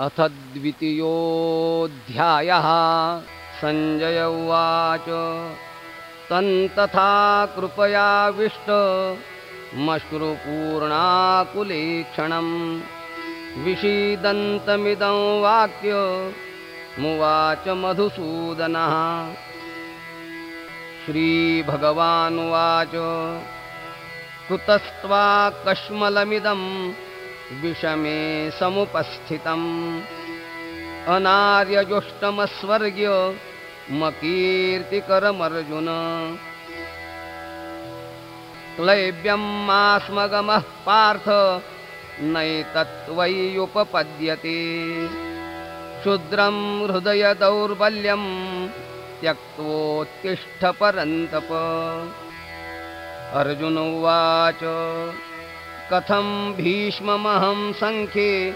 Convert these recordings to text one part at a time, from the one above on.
अथ द्वितीयोऽध्यायः। सञ्जय उवाच। तन्तथा कृपयाविष्टमश्रुपूर्णाकुलेक्षणम् विषीदन्तमिदं वाक्यमुवाच मधुसूदनः। श्रीभगवानुवाच। कुतस्त्वा कश्मलमिदम् विषमे समुपस्थितम्। अनार्यजुष्टमस्वर्ग्य मकीर्तिकरमर्जुन। क्लैब्यमास्मगमः पार्थ नैतत्त्वय्युपपद्यते क्षुद्रं हृदयदौर्बल्यं त्यक्तोत्तिष्ठपरन्तप अर्जुन उवाच कथं भीष्ममहं सङ्ख्ये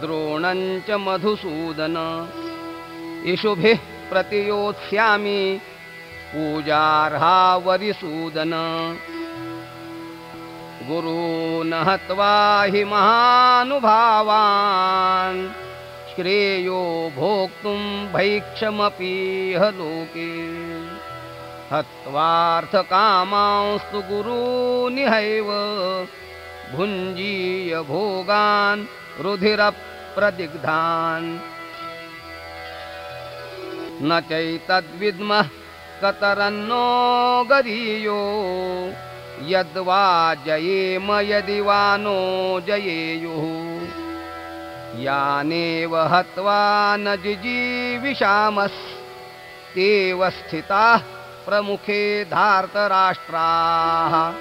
द्रोणञ्च मधुसूदन। इषुभिः प्रतियोत्स्यामि पूजार्हावरिसूदन गुरून् हत्वा हि महानुभावान् श्रेयो भोक्तुं भैक्षमपीह लोके। हत्वार्थकामांस्तु गुरूनिहैव भुञ्जीय भोगान् रुधिरप्रदिग्धान्। न चैतद्विद्मः कतरन्नो गरीयो यद्वा जयेम यदि वा नो जयेयुः। यानेव हत्वा न जिजीविषामस्तेव स्थिताः प्रमुखे धार्तराष्ट्राः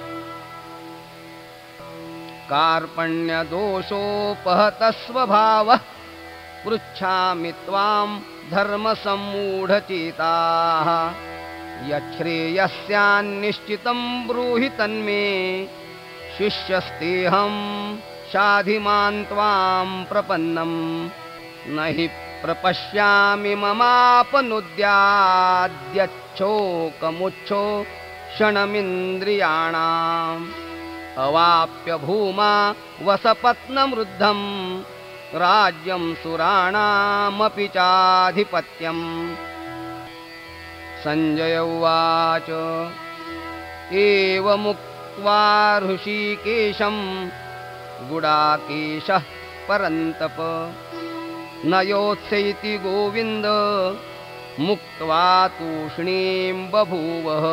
कार्पण्यदोषोपहतस्वभावः पृच्छामि त्वां धर्मसम्मूढचेताः। यच्छ्रेयस्यान्निश्चितं ब्रूहि तन्मे शिष्यस्तेऽहं शाधिमान् त्वां प्रपन्नम् न हि प्रपश्यामि ममापनुद्याद्यच्छोकमुच्छो क्षणमिन्द्रियाणाम् अवाप्य भूमा राज्यं सुराणामपि चाधिपत्यम् सञ्जय उवाच एवमुक्त्वा ऋषिकेशं गुडाकेशः परन्तप। न योत्सैति गोविन्द मुक्त्वा तूष्णीं बभूवः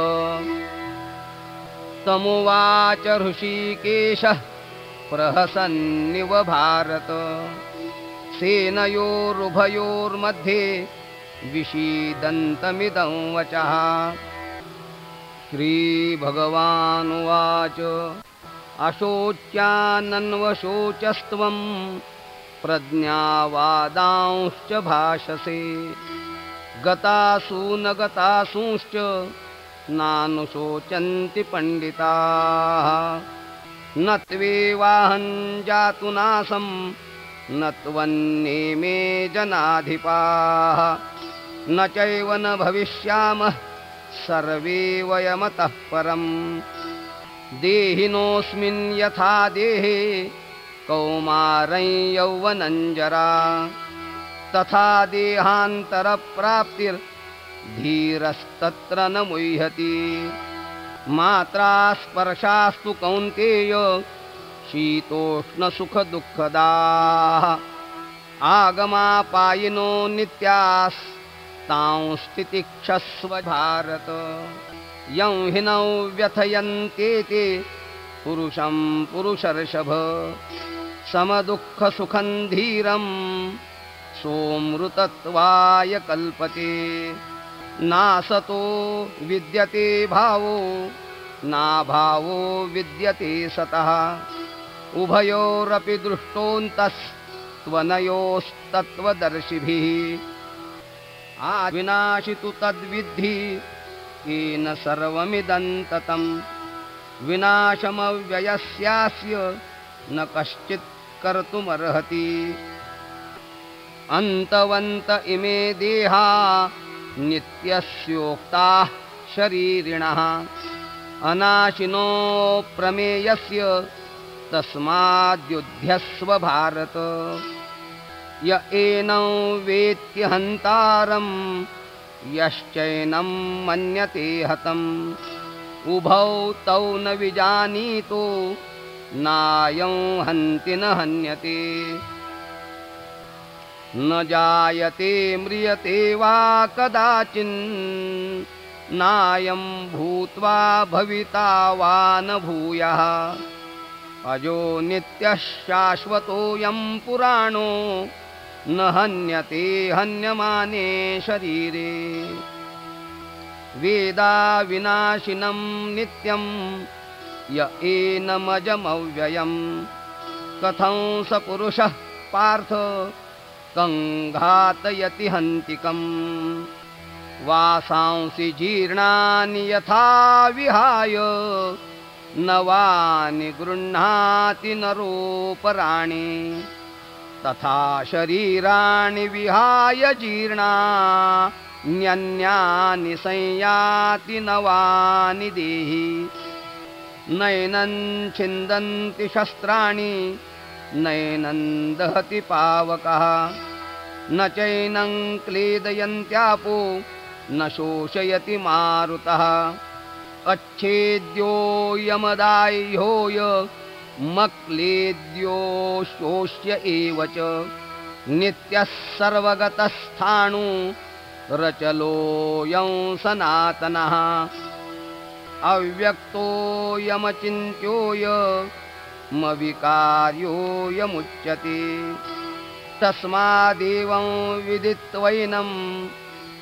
तमुवाच ऋषिकेशः प्रहसन्निव भारत। सेनयोरुभयोर्मध्ये विषीदन्तमिदं वचः। श्रीभगवानुवाच अशोच्यानन्वशोचस्त्वं प्रज्ञावादांश्च भाषसे। गतासु न गतासूंश्च नानुशोचन्ति पण्डिताः। न त्वेवाहं जातु नासं न त्वन्नेमे जनाधिपाः। न चैव न भविष्यामः सर्वे वयमतः परम्। देहिनोऽस्मिन् यथा देहे कौमारं यौवनञ्जरा। तथा देहान्तरप्राप्तिर्धीरस्तत्र न मुह्यति। मात्रा स्पर्शास्तु कौन्तेय शीतोष्णसुखदुःखदाः। आगमापायिनो नित्यास्तांस्तितिक्षस्व भारत। यं हिनौ व्यथयन्तेते पुरुषं पुरुषर्षभ। समदुःखसुखं धीरं सोमृतत्वाय कल्पते नासतो विद्यते भावो नाभावो विद्यते सतः। उभयोरपि दृष्टोऽन्तस्त्वनयोस्तत्त्वदर्शिभिः। आविनाशि तु तद्विद्धि येन सर्वमिदन्ततं विनाशमव्ययस्यास्य न कश्चित् कर्तुमर्हति। अन्तवन्त इमे देहा नित्यस्योक्ताः शरीरिणः। अनाशिनो प्रमेयस्य तस्माद्युध्यस्व भारत। य एनं वेत्ति हन्तारं यश्चैनं मन्यते हतम्। उभौ तौ न विजानीतो नायं हन्ति न हन्यते न जायते म्रियते वा कदाचिन्। नायं भूत्वा भविता वा न भूयः। अजो नित्यः शाश्वतोऽयं पुराणो। न हन्यते हन्यमाने शरीरे। वेदाविनाशिनं नित्यं। य एनमजमव्ययं कथं स पुरुषः पार्थ कङ्घातयति हन्तिकम् वासांसि जीर्णानि यथा विहाय नवानि गृह्णाति नरोपराणि तथा शरीराणि विहाय जीर्णा न्यन्यानि संयाति नवानि देहि। नैनं छिन्दन्ति शस्त्राणि नैनं दहति पावकः न चैनं क्लेदयन्त्यापो न शोषयति मारुतः। अच्छेद्यो यमदाह्योय मक्लेद्यो शोष्य एव च। नित्यः सर्वगतस्थाणु रचलोऽयं सनातनः अव्यक्तोऽयमचिन्त्योऽयमविकार्योऽयमुच्यते तस्मादेवं विदित्वैनं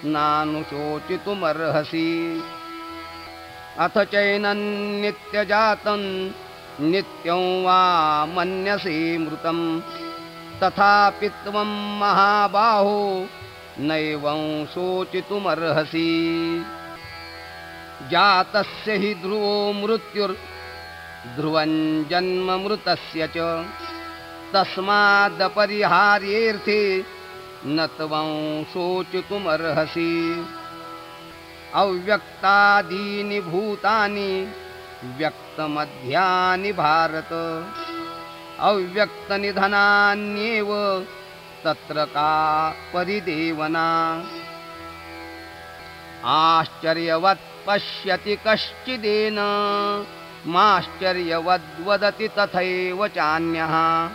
नानुशोचितुमर्हसि अथ चैनन्नित्यजातं नित्यं वा मन्यसे मृतं। तथापि त्वं महाबाहो नैवं शोचितुमर्हसि। जातस्य हि ध्रुवो मृत्युर्ध्रुवं जन्ममृतस्य च। तस्मादपरिहार्येऽर्थे न त्वं शोचितुमर्हसि अव्यक्तादीनि भूतानि व्यक्तमध्यानि भारत। अव्यक्तनिधनान्येव तत्र का परिदेवना। आश्चर्यवत् पश्यति कश्चिदेन माश्चर्यवद्वदति तथैव चान्यः।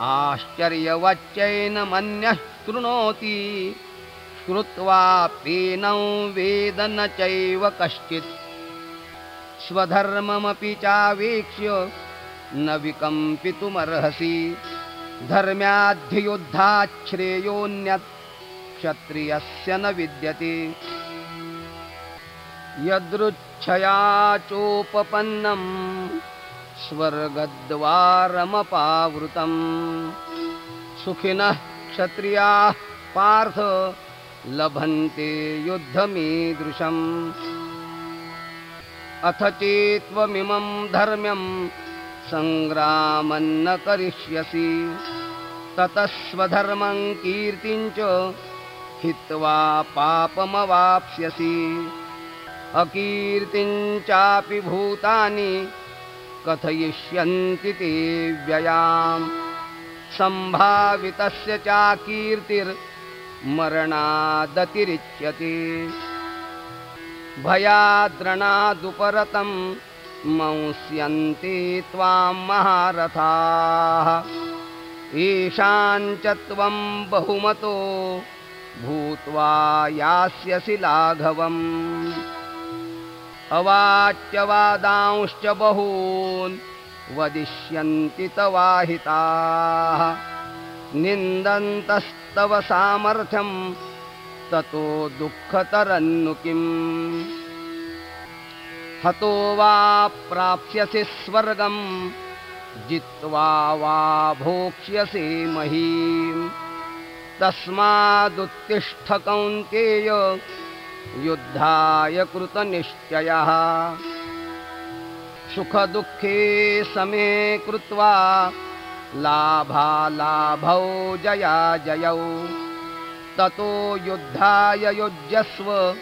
आश्चर्यवच्चैनमन्यः शृणोति श्रुत्वाप्येनं वेद न चैव कश्चित्। स्वधर्ममपि चावेक्ष्य न विकम्पितुमर्हसि। धर्म्याद्धियुद्धाच्छ्रेयोऽन्यत् क्षत्रियस्य न विद्यते यदृच्छया चोपपन्नं स्वर्गद्वारमपावृतं। सुखिनः क्षत्रियाः पार्थ लभन्ते युद्धमीदृशम्। अथ चेत्त्वमिमं धर्म्यं सङ्ग्रामन्न करिष्यसि। ततस्वधर्मं कीर्तिं च हित्वा पापमवाप्स्यसि अकीर्तिं चापि भूतानि कथयिष्यन्ति ते व्ययाम्। सम्भावितस्य चाकीर्तिर्मरणादतिरिच्यते। भयाद्रणादुपरतं मंस्यन्ते त्वां महारथाः। येषाञ्च त्वं बहुमतो भूत्वा यास्यसि लाघवम् अवाच्यवादांश्च बहून् वदिष्यन्ति तवाहिताः। निन्दन्तस्तव सामर्थ्यं ततो दुःखतरन्नु किम्? हतो वा प्राप्स्यसि स्वर्गं जित्वा वा भोक्ष्यसे महीम् तस्मादुत्तिष्ठ कौन्तेय युद्धाय कृतनिश्चयः। सुखदुःखे समे कृत्वा लाभालाभौ जया जयौ। ततो युद्धाय युज्यस्व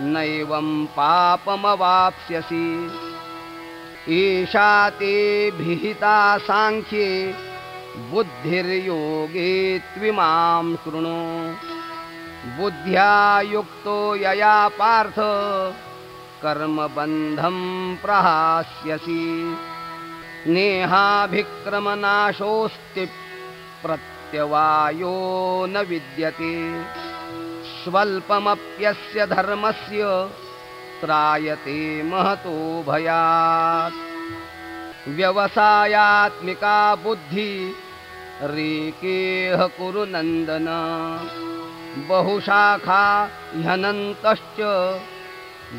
नैवं पापमवाप्स्यसि। एषा ते भिहिता साङ्ख्ये बुद्धिर्योगे त्विमां शृणु बुद्ध्या युक्तो यया पार्थ कर्मबन्धं प्रहास्यसि। नेहाभिक्रमनाशोऽस्ति प्रत्यवायो न विद्यते। स्वल्पमप्यस्य धर्मस्य त्रायते महतो भयात्। व्यवसायात्मिका बुद्धि रेकेह कुरु नन्दन बहुशाखा ह्यनन्तश्च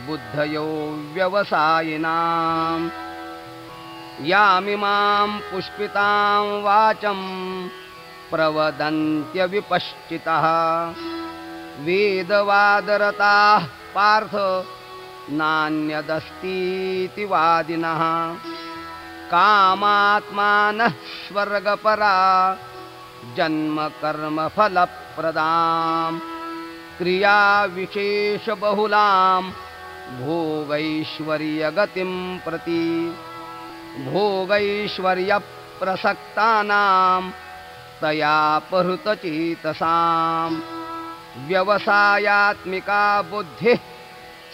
बुद्धयो व्यवसायिनाम्। यामिमां पुष्पितां वाचं प्रवदन्त्यविपश्चितः वेदवादरताः पार्थ नान्यदस्तीति वादिनः कामात्मानः स्वर्गपरा जन्मकर्मफलप्रदां क्रियाविशेषबहुलां भोगैश्वर्यगतिं प्रति। भोगैश्वर्यप्रसक्तानां तया पहृतचेतसां व्यवसायात्मिका बुद्धिः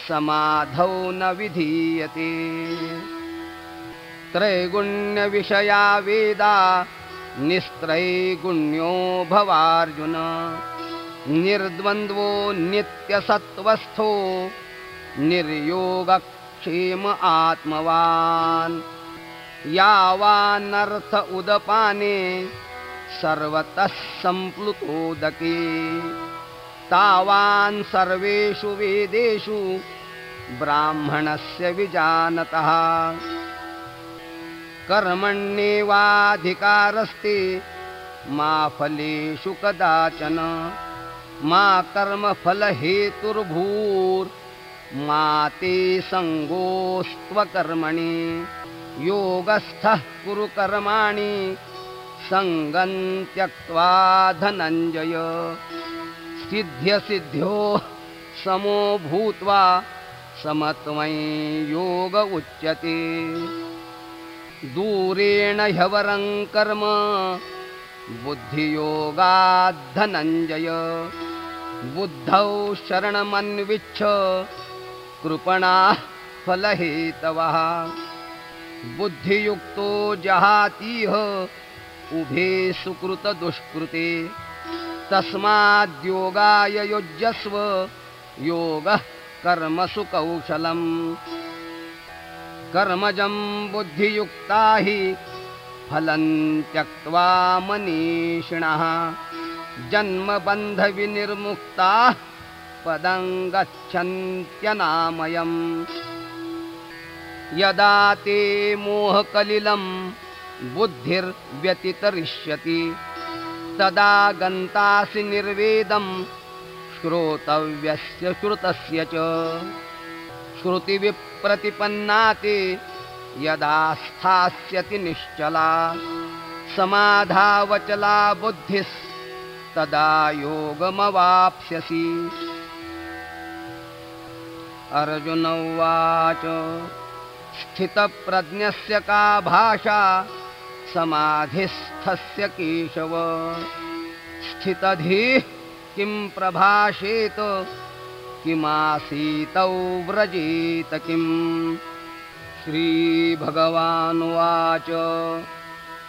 समाधौ न विधीयते। त्रैगुण्यविषया वेदा निस्त्रैगुण्यो भवार्जुन। निर्द्वन्द्वो नित्यसत्त्वस्थो निर्योगक्षेम आत्मवान्। यावानर्थ उदपाने सर्वतः सम्प्लुतोदके तावान् सर्वेषु वेदेषु ब्राह्मणस्य विजानतः कर्मण्येवाधिकारस्ते। मा फलेषु कदाचन मा कर्मफलहेतुर्भूर्मा ते सङ्गोस्त्वकर्मणि योगस्थः कुरु कर्माणि सङ्गं त्यक्त्वा धनञ्जय। सिद्ध्यसिद्ध्यो समो भूत्वा समत्वं योग उच्यते दूरेण ह्यवरं कर्म बुद्धियोगाद्धनञ्जय। बुद्धौ शरणमन्विच्छ कृपणाः फलहेतवः। बुद्धियुक्तो जहातीह उभे सुकृतदुष्कृते। तस्माद्योगाय युज्यस्व योगः कर्मसु कौशलम् कर्मजं बुद्धियुक्ता हि फलं त्यक्त्वा मनीषिणः। जन्मबन्धविनिर्मुक्ताः पदं गच्छन्त्यनामयम्। यदा ते मोहकलिलं बुद्धिर्व्यतितरिष्यति तदा गन्तासि निर्वेदं श्रोतव्यस्य श्रुतस्य च। श्रुतिविप्रतिपन्ना ते यदा स्थास्यति निश्चला समाधावचला बुद्धिस्तदा योगमवाप्स्यसि। अर्जुन उवाच स्थितप्रज्ञस्य का भाषा समाधिस्थस्य केशव। स्थितधिः किं प्रभाषेत किमासीतौ व्रजेत किम्? श्रीभगवानुवाच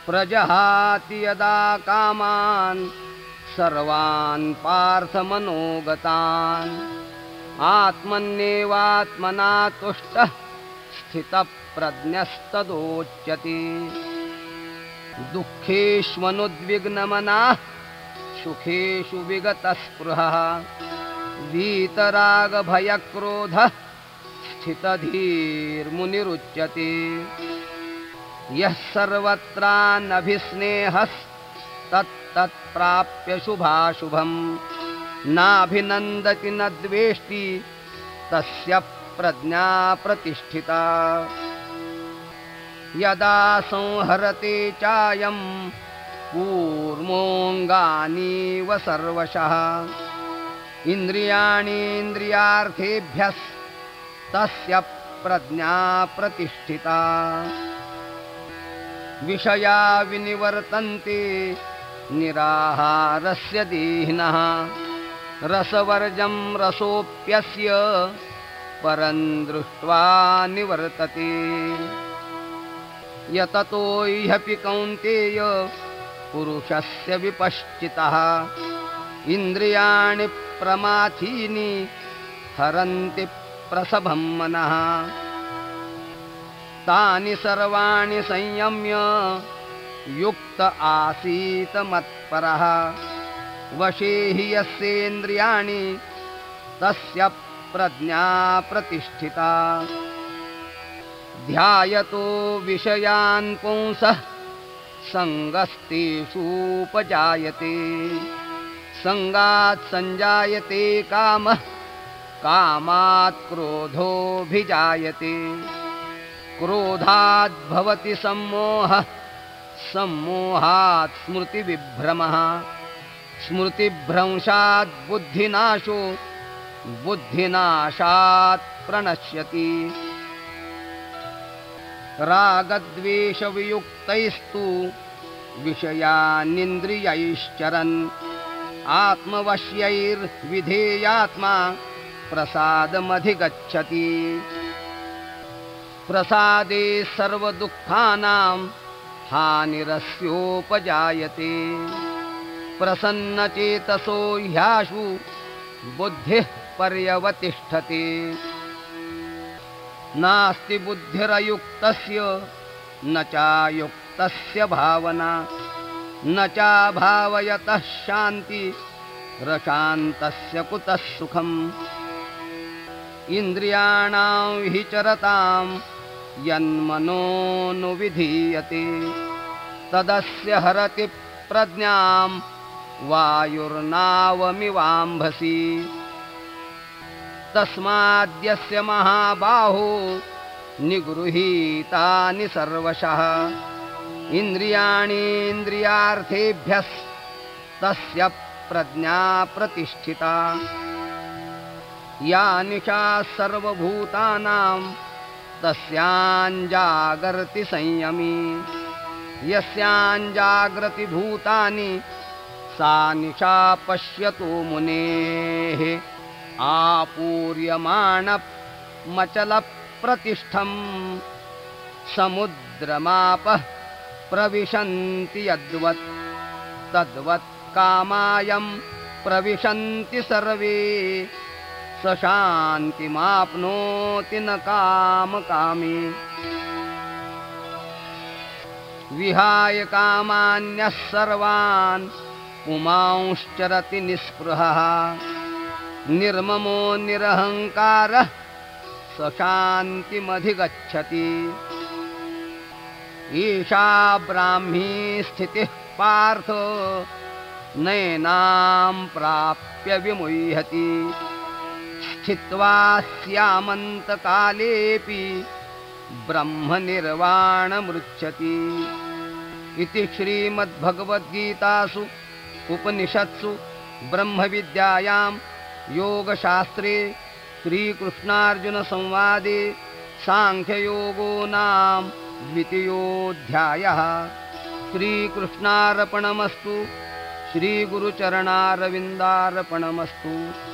प्रजहाति यदा कामान् सर्वान् पार्थमनोगतान्। आत्मन्येवात्मना तुष्टः स्थितप्रज्ञस्तदोच्यते। दुःखेष्वनुद्विग्नमनाः सुखेषु विगतस्पृहः वीतरागभयक्रोधः स्थितधीर्मुनिरुच्यते। यः सर्वत्रानभिस्नेहस्तत्तत्प्राप्य शुभाशुभम् नाभिनन्दति न द्वेष्टि तस्य प्रज्ञा प्रतिष्ठिता। यदा संहरते चायं कूर्मोऽङ्गानीव सर्वशः इन्द्रियाणीन्द्रियार्थेभ्यस्तस्य प्रज्ञा प्रतिष्ठिता। विषया विनिवर्तन्ते निराहारस्य दीहिनः। रसवर्जं रसोऽप्यस्य परं दृष्ट्वा निवर्तते। यततो ह्यपि कौन्तेय पुरुषस्य विपश्चितः इन्द्रियाणि प्रमाथीनि हरन्ति प्रसभं मनः। तानि सर्वाणि संयम्य युक्त आसीत मत्परः। वशे हि यस्येन्द्रियाणि तस्य प्रज्ञा प्रतिष्ठिता। ध्यायतो विषयान् पुंसः सङ्गस्तेषूपजायते सङ्गात् सञ्जायते कामः कामात् क्रोधोऽभिजायते। क्रोधाद् भवति सम्मोहः सम्मोहात् स्मृतिविभ्रमः। स्मृतिभ्रंशात् बुद्धिनाशो बुद्धिनाशात् प्रणश्यति। रागद्वेषवियुक्तैस्तु विषयानिन्द्रियैश्चरन् आत्मवश्यैर्विधेयात्मा प्रसादमधिगच्छति। प्रसादे सर्वदुःखानां हानिरस्योपजायते। प्रसन्नचेतसो ह्याशु बुद्धिः पर्यवतिष्ठते। नास्ति बुद्धिरयुक्तस्य न चायुक्तस्य भावना न चाभावयतः शान्ति रशान्तस्य कुतः सुखम्? इन्द्रियाणां हि चरतां यन्मनोनुविधीयते तदस्य हरति प्रज्ञां वायुर्नावमिवाम्भसि। तस्माद्यस्य महाबाहो निगृहीतानि सर्वशः इन्द्रियाणीन्द्रियार्थेभ्यस्तस्य प्रज्ञा प्रतिष्ठिता। या निशा सर्वभूतानां तस्याञ्जागर्ति संयमी। यस्याञ्जाग्रति भूतानि सा निशा पश्यतु मुनेः। आपूर्यमाणमचलप्रतिष्ठम्। समुद्रमापः प्रविशन्ति यद्वत् तद्वत् कामायं प्रविशन्ति सर्वे। स शान्तिमाप्नोति न कामकामी। विहाय कामान्यः सर्वान् पुमांश्चरति निःस्पृहः। निर्ममो निरहङ्कारः स शान्तिमधिगच्छति ईशा ब्राह्मी स्थितिः पार्थ। नैनां प्राप्य विमुह्यति। स्थित्वा स्यामन्तकालेऽपि ब्रह्मनिर्वाणमृच्छति। इति श्रीमद्भगवद्गीतासु उपनिषत्सु ब्रह्मविद्यायां योगशास्त्रे श्रीकृष्णार्जुनसंवादे साङ्ख्ययोगो नाम द्वितीयोऽध्यायः। श्रीकृष्णार्पणमस्तु। श्रीगुरुचरणारविन्दार्पणमस्तु